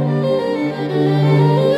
Música